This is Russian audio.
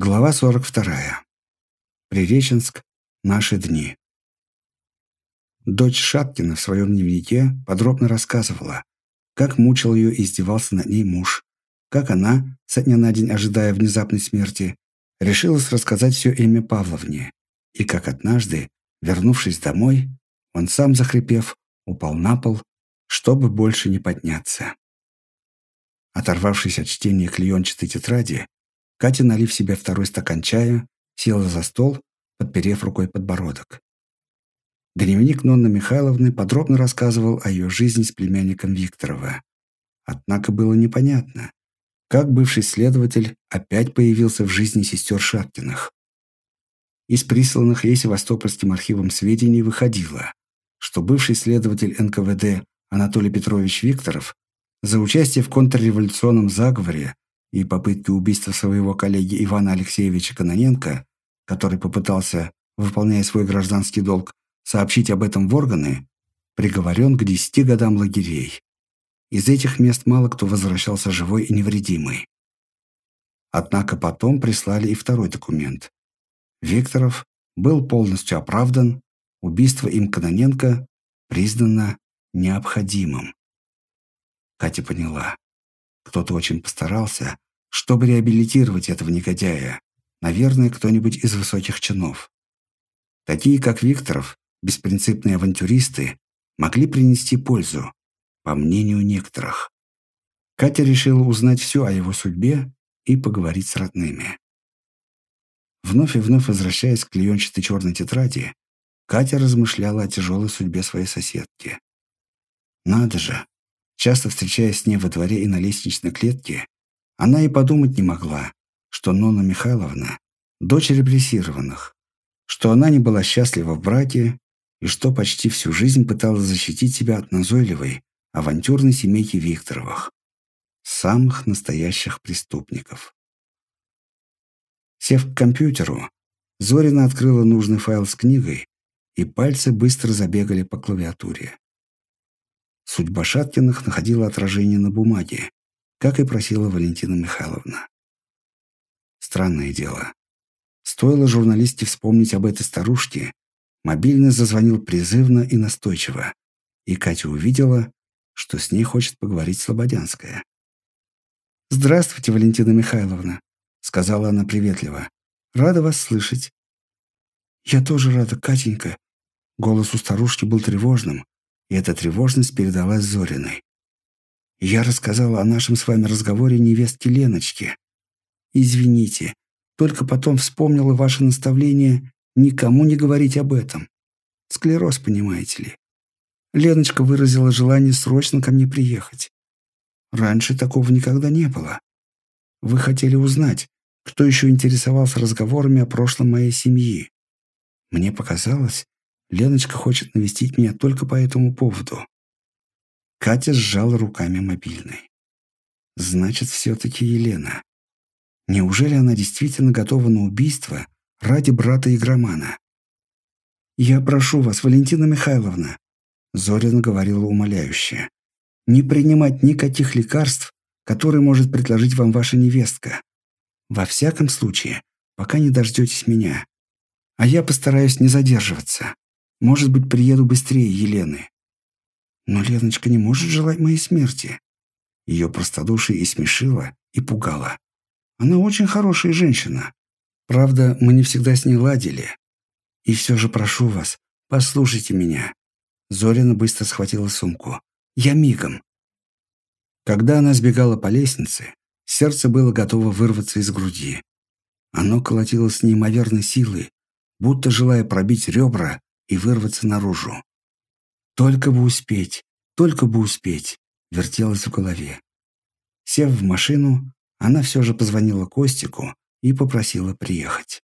Глава 42. Приреченск. Наши дни. Дочь Шаткина в своем дневнике подробно рассказывала, как мучил ее и издевался над ней муж, как она, со дня на день ожидая внезапной смерти, решилась рассказать все имя Павловне, и как однажды, вернувшись домой, он сам, захрипев, упал на пол, чтобы больше не подняться. Оторвавшись от чтения клеенчатой тетради, Катя, налив себе второй стакан чая, села за стол, подперев рукой подбородок. Дневник Нонны Михайловны подробно рассказывал о ее жизни с племянником Викторова. Однако было непонятно, как бывший следователь опять появился в жизни сестер Шапкиных. Из присланных ей Севастопольским архивом сведений выходило, что бывший следователь НКВД Анатолий Петрович Викторов за участие в контрреволюционном заговоре и попытки убийства своего коллеги Ивана Алексеевича Кононенко, который попытался, выполняя свой гражданский долг, сообщить об этом в органы, приговорен к 10 годам лагерей. Из этих мест мало кто возвращался живой и невредимый. Однако потом прислали и второй документ. Викторов был полностью оправдан, убийство им Кононенко признано необходимым. Катя поняла. Кто-то очень постарался, чтобы реабилитировать этого негодяя. Наверное, кто-нибудь из высоких чинов. Такие, как Викторов, беспринципные авантюристы, могли принести пользу, по мнению некоторых. Катя решила узнать все о его судьбе и поговорить с родными. Вновь и вновь возвращаясь к клеенчатой черной тетради, Катя размышляла о тяжелой судьбе своей соседки. Надо же, Часто встречаясь с ней во дворе и на лестничной клетке, она и подумать не могла, что Нонна Михайловна – дочь репрессированных, что она не была счастлива в браке и что почти всю жизнь пыталась защитить себя от назойливой, авантюрной семейки Викторовых, самых настоящих преступников. Сев к компьютеру, Зорина открыла нужный файл с книгой, и пальцы быстро забегали по клавиатуре. Судьба Шаткиных находила отражение на бумаге, как и просила Валентина Михайловна. Странное дело. Стоило журналисте вспомнить об этой старушке, мобильный зазвонил призывно и настойчиво, и Катя увидела, что с ней хочет поговорить Слободянская. «Здравствуйте, Валентина Михайловна», — сказала она приветливо. «Рада вас слышать». «Я тоже рада, Катенька». Голос у старушки был тревожным, и эта тревожность передалась Зориной. Я рассказала о нашем с вами разговоре невестке Леночке. Извините, только потом вспомнила ваше наставление никому не говорить об этом. Склероз, понимаете ли. Леночка выразила желание срочно ко мне приехать. Раньше такого никогда не было. Вы хотели узнать, кто еще интересовался разговорами о прошлом моей семьи. Мне показалось, Леночка хочет навестить меня только по этому поводу. Катя сжала руками мобильный. Значит, все-таки Елена. Неужели она действительно готова на убийство ради брата игромана? «Я прошу вас, Валентина Михайловна», — Зорина говорила умоляюще, «не принимать никаких лекарств, которые может предложить вам ваша невестка. Во всяком случае, пока не дождетесь меня. А я постараюсь не задерживаться. Может быть, приеду быстрее Елены. Но Леночка не может желать моей смерти. Ее простодушие и смешило, и пугало. Она очень хорошая женщина. Правда, мы не всегда с ней ладили. И все же прошу вас, послушайте меня. Зорина быстро схватила сумку. Я мигом. Когда она сбегала по лестнице, сердце было готово вырваться из груди. Оно колотилось неимоверной силой, будто желая пробить ребра и вырваться наружу. Только бы успеть, только бы успеть, вертелось в голове. Сев в машину, она все же позвонила Костику и попросила приехать.